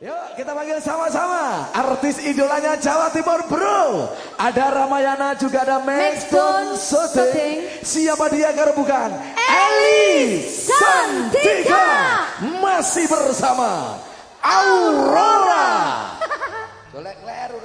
Yuk kita panggil sama-sama. Artis idolanya Jawa Timur bro. Ada Ramayana juga ada Maxton Soting. Siapa dia kalau bukan? Eli Santika Masih bersama Aurora. Golek kleru